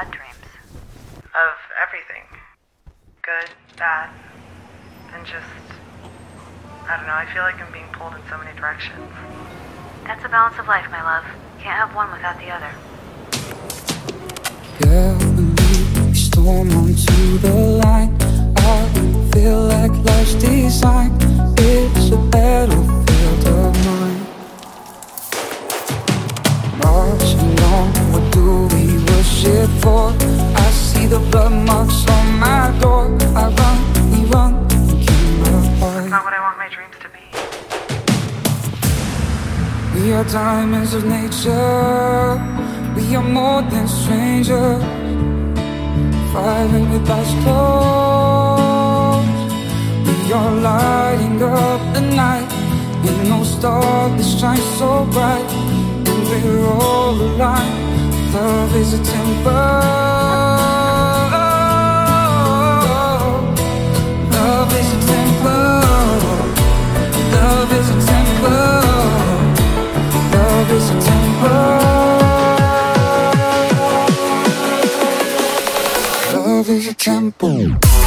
had dreams? Of everything. Good, bad, and just. I don't know, I feel like I'm being pulled in so many directions. That's the balance of life, my love. Can't have one without the other. Storm onto the line. I feel like life's design the marks on my door. I run, we run, we keep my It's heart. not what I want my dreams to be. We are diamonds of nature. We are more than strangers. Fighting with eyes closed. We are lighting up the night. Ain't no star that shines so bright. And we're all aligned. Love is a temper. Love is a temple.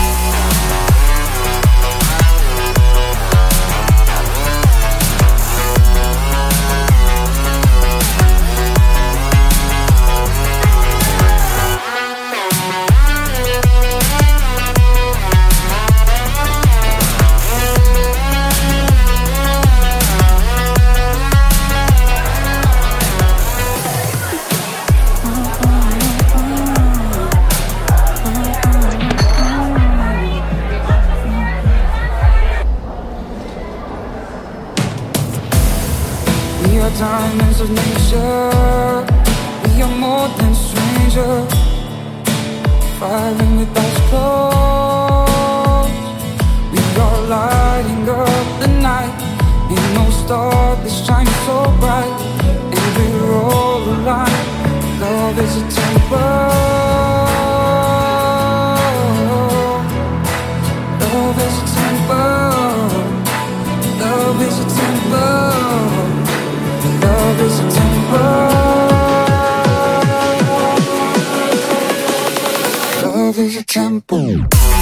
Diamonds of nature. We are more than strangers. Fighting with eyes closed. We are lighting up the night. Ain't no star that shines so bright. And we're all aligned. Love is a temple. Love is a temper. Love is a temper. Love is a temple.